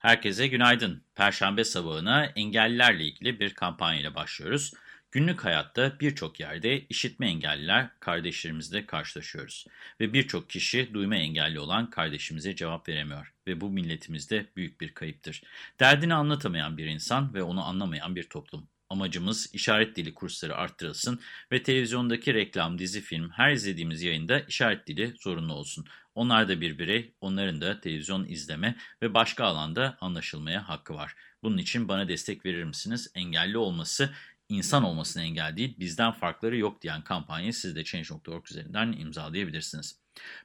Herkese günaydın. Perşembe sabahına engellilerle ilgili bir kampanyayla başlıyoruz. Günlük hayatta birçok yerde işitme engelliler kardeşlerimizle karşılaşıyoruz. Ve birçok kişi duyma engelli olan kardeşimize cevap veremiyor. Ve bu milletimizde büyük bir kayıptır. Derdini anlatamayan bir insan ve onu anlamayan bir toplum. Amacımız işaret dili kursları arttırılsın ve televizyondaki reklam, dizi, film, her izlediğimiz yayında işaret dili zorunlu olsun. Onlar da bir birey, onların da televizyon izleme ve başka alanda anlaşılmaya hakkı var. Bunun için bana destek verir misiniz? Engelli olması, insan olmasına engel değil, bizden farkları yok diyen kampanyayı siz de Change.org üzerinden imzalayabilirsiniz.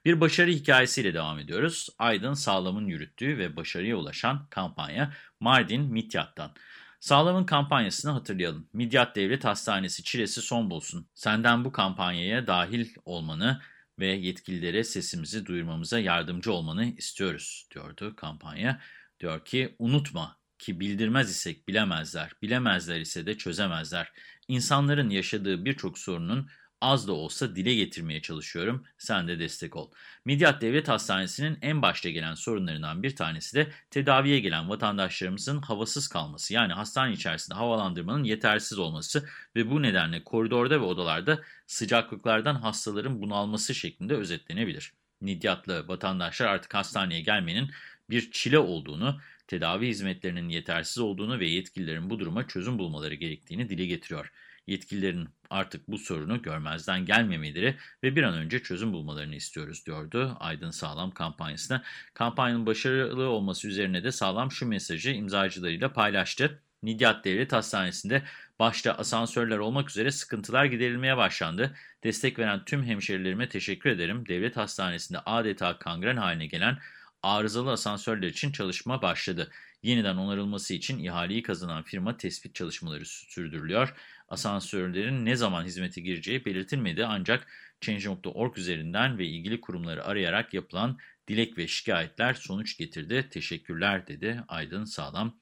Bir başarı hikayesiyle devam ediyoruz. Aydın Sağlam'ın yürüttüğü ve başarıya ulaşan kampanya Mardin Mityat'tan. Sağlam'ın kampanyasını hatırlayalım. Midyat Devlet Hastanesi çilesi son bulsun. Senden bu kampanyaya dahil olmanı ve yetkililere sesimizi duyurmamıza yardımcı olmanı istiyoruz diyordu kampanya. Diyor ki unutma ki bildirmez isek bilemezler, bilemezler ise de çözemezler. İnsanların yaşadığı birçok sorunun az da olsa dile getirmeye çalışıyorum. Sen de destek ol. Midyat Devlet Hastanesi'nin en başta gelen sorunlarından bir tanesi de tedaviye gelen vatandaşlarımızın havasız kalması. Yani hastane içerisinde havalandırmanın yetersiz olması ve bu nedenle koridorda ve odalarda sıcaklıklardan hastaların bunalması şeklinde özetlenebilir. Midyatlı vatandaşlar artık hastaneye gelmenin bir çile olduğunu, tedavi hizmetlerinin yetersiz olduğunu ve yetkililerin bu duruma çözüm bulmaları gerektiğini dile getiriyor yetkililerin artık bu sorunu görmezden gelmemeleri ve bir an önce çözüm bulmalarını istiyoruz diyordu Aydın Sağlam kampanyasına. Kampanyanın başarılı olması üzerine de Sağlam şu mesajı imzacılarıyla paylaştı. Nidyat Devlet Hastanesi'nde başta asansörler olmak üzere sıkıntılar giderilmeye başlandı. Destek veren tüm hemşerilerime teşekkür ederim. Devlet Hastanesi'nde adeta kangren haline gelen arızalı asansörler için çalışma başladı. Yeniden onarılması için ihaleyi kazanan firma tespit çalışmaları sürdürülüyor. Asansörlerin ne zaman hizmete gireceği belirtilmedi ancak Change.org üzerinden ve ilgili kurumları arayarak yapılan dilek ve şikayetler sonuç getirdi. Teşekkürler dedi Aydın Sağlam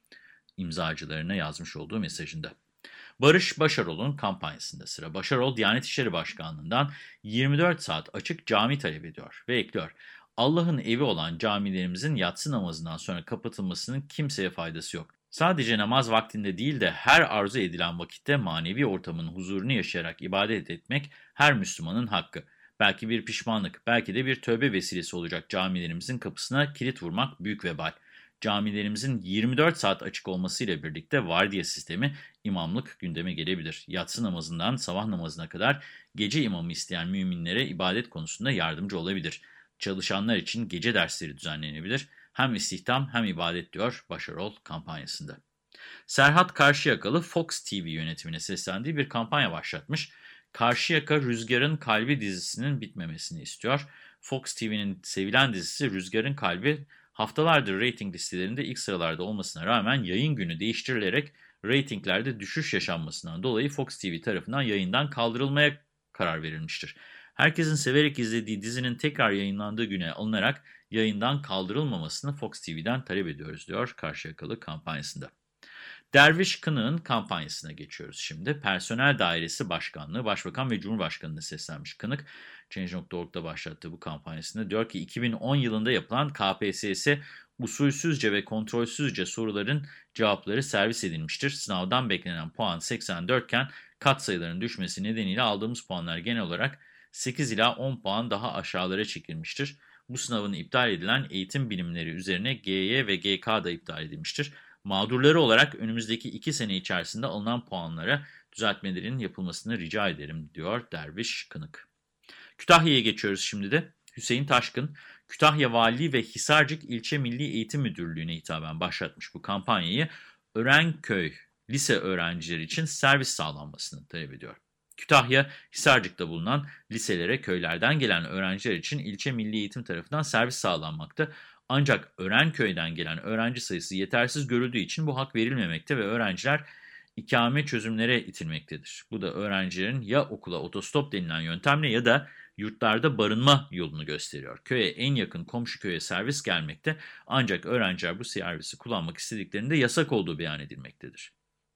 imzacılarına yazmış olduğu mesajında. Barış Başarol'un kampanyasında sıra. Başarol, Diyanet İşleri Başkanlığı'ndan 24 saat açık cami talep ediyor ve ekliyor. Allah'ın evi olan camilerimizin yatsı namazından sonra kapatılmasının kimseye faydası yok. Sadece namaz vaktinde değil de her arzu edilen vakitte manevi ortamın huzurunu yaşayarak ibadet etmek her Müslümanın hakkı. Belki bir pişmanlık, belki de bir tövbe vesilesi olacak camilerimizin kapısına kilit vurmak büyük vebal. Camilerimizin 24 saat açık olmasıyla birlikte vardiya sistemi imamlık gündeme gelebilir. Yatsı namazından sabah namazına kadar gece imamı isteyen müminlere ibadet konusunda yardımcı olabilir. Çalışanlar için gece dersleri düzenlenebilir. Hem istihdam hem ibadet diyor Başarol kampanyasında. Serhat Karşıyakalı Fox TV yönetimine seslendiği bir kampanya başlatmış. Karşıyaka Rüzgar'ın Kalbi dizisinin bitmemesini istiyor. Fox TV'nin sevilen dizisi Rüzgar'ın Kalbi haftalardır rating listelerinde ilk sıralarda olmasına rağmen yayın günü değiştirilerek ratinglerde düşüş yaşanmasından dolayı Fox TV tarafından yayından kaldırılmaya karar verilmiştir. Herkesin severek izlediği dizinin tekrar yayınlandığı güne alınarak yayından kaldırılmamasını Fox TV'den talep ediyoruz diyor Karşıyakalı kampanyasında. Derviş Kınık'ın kampanyasına geçiyoruz şimdi. Personel Dairesi Başkanlığı, Başbakan ve Cumhurbaşkanı'na seslenmiş Kınık. Change.org'da başlattığı bu kampanyasında diyor ki 2010 yılında yapılan KPSS usulsüzce ve kontrolsüzce soruların cevapları servis edilmiştir. Sınavdan beklenen puan 84 iken kat sayılarının düşmesi nedeniyle aldığımız puanlar genel olarak 8 ila 10 puan daha aşağılara çekilmiştir. Bu sınavın iptal edilen eğitim bilimleri üzerine GY ve GK da iptal edilmiştir. Mağdurları olarak önümüzdeki 2 sene içerisinde alınan puanlara düzeltmelerin yapılmasını rica ederim diyor Derviş Kınık. Kütahya'ya geçiyoruz şimdi de. Hüseyin Taşkın, Kütahya Valiliği ve Hisarcık İlçe Milli Eğitim Müdürlüğü'ne hitaben başlatmış bu kampanyayı. Örenköy lise öğrencileri için servis sağlanmasını talep ediyor. Kütahya, Hisarcık'ta bulunan liselere köylerden gelen öğrenciler için ilçe milli eğitim tarafından servis sağlanmakta. Ancak Örenköy'den gelen öğrenci sayısı yetersiz görüldüğü için bu hak verilmemekte ve öğrenciler ikame çözümlere itilmektedir. Bu da öğrencilerin ya okula otostop denilen yöntemle ya da yurtlarda barınma yolunu gösteriyor. Köye en yakın komşu köye servis gelmekte ancak öğrenciler bu servisi kullanmak istediklerinde yasak olduğu beyan edilmektedir.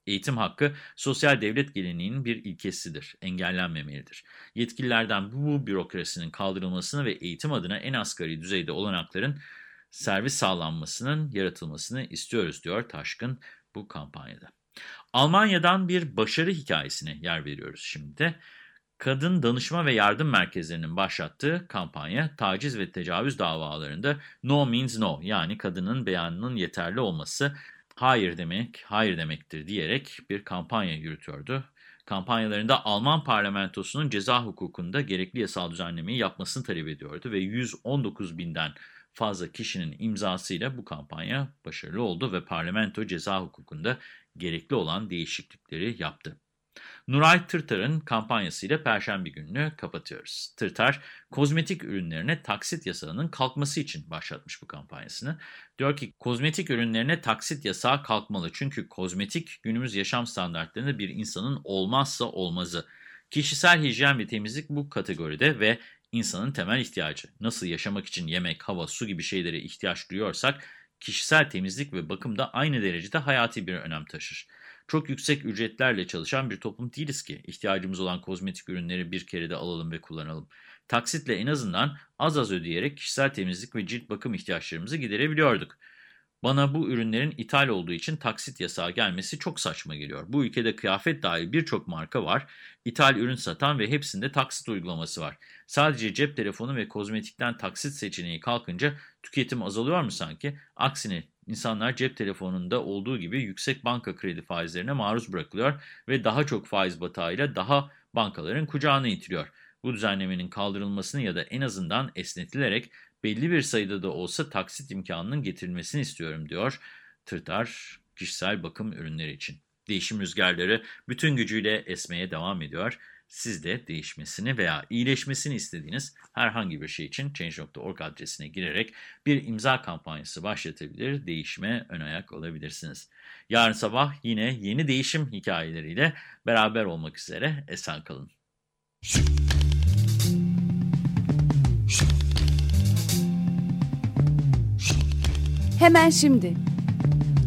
Eğitim hakkı sosyal devlet geleneğinin bir ilkesidir, engellenmemelidir. Yetkililerden bu, bu bürokrasinin kaldırılmasını ve eğitim adına en asgari düzeyde olanakların servis sağlanmasının yaratılmasını istiyoruz diyor Taşkın bu kampanyada. Almanya'dan bir başarı hikayesine yer veriyoruz şimdi de. Kadın Danışma ve Yardım Merkezlerinin başlattığı kampanya taciz ve tecavüz davalarında no means no yani kadının beyanının yeterli olması hayır demek hayır demektir diyerek bir kampanya yürütüyordu. Kampanyalarında Alman parlamentosunun ceza hukukunda gerekli yasal düzenlemeyi yapmasını talep ediyordu ve 119 binden fazla kişinin imzasıyla bu kampanya başarılı oldu ve parlamento ceza hukukunda gerekli olan değişiklikleri yaptı. Nuray Tırtar'ın kampanyasıyla Perşembe gününü kapatıyoruz. Tırtar, kozmetik ürünlerine taksit yasağının kalkması için başlatmış bu kampanyasını. Diyor ki kozmetik ürünlerine taksit yasağı kalkmalı. Çünkü kozmetik günümüz yaşam standartlarında bir insanın olmazsa olmazı. Kişisel hijyen ve temizlik bu kategoride ve insanın temel ihtiyacı. Nasıl yaşamak için yemek, hava, su gibi şeylere ihtiyaç duyuyorsak, kişisel temizlik ve bakım da aynı derecede hayati bir önem taşır. Çok yüksek ücretlerle çalışan bir toplum değiliz ki ihtiyacımız olan kozmetik ürünleri bir kere de alalım ve kullanalım. Taksitle en azından az az ödeyerek kişisel temizlik ve cilt bakım ihtiyaçlarımızı giderebiliyorduk. Bana bu ürünlerin ithal olduğu için taksit yasağı gelmesi çok saçma geliyor. Bu ülkede kıyafet dahil birçok marka var, ithal ürün satan ve hepsinde taksit uygulaması var. Sadece cep telefonu ve kozmetikten taksit seçeneği kalkınca tüketim azalıyor mu sanki? Aksine insanlar cep telefonunda olduğu gibi yüksek banka kredi faizlerine maruz bırakılıyor ve daha çok faiz batağıyla daha bankaların kucağına itiliyor. Bu düzenlemenin kaldırılmasını ya da en azından esnetilerek belli bir sayıda da olsa taksit imkanının getirilmesini istiyorum diyor Tırtar kişisel bakım ürünleri için. Değişim rüzgarları bütün gücüyle esmeye devam ediyor. Siz de değişmesini veya iyileşmesini istediğiniz herhangi bir şey için Change.org adresine girerek bir imza kampanyası başlatabilir, değişime ön ayak olabilirsiniz. Yarın sabah yine yeni değişim hikayeleriyle beraber olmak üzere esen kalın. Hemen şimdi.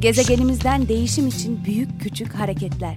Gezegenimizden değişim için büyük küçük hareketler.